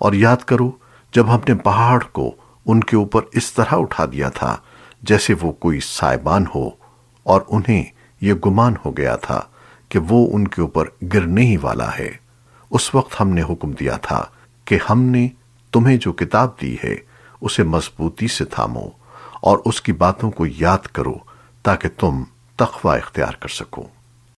اور یاد کرو، جب ہم نے پہاڑ کو ان کے اوپر اس طرح اٹھا دیا تھا جیسے وہ کوئی سائبان ہو، اور انہیں یہ گمان ہو گیا تھا کہ وہ ان کے اوپر گرنے ہی والا ہے۔ اس وقت ہم نے حکم دیا تھا کہ ہم نے تمہیں جو کتاب دی ہے، اسے مضبوطی سے تھامو اور اس کی باتوں کو یاد کرو تاکہ تم تقوی اختیار کر سکو۔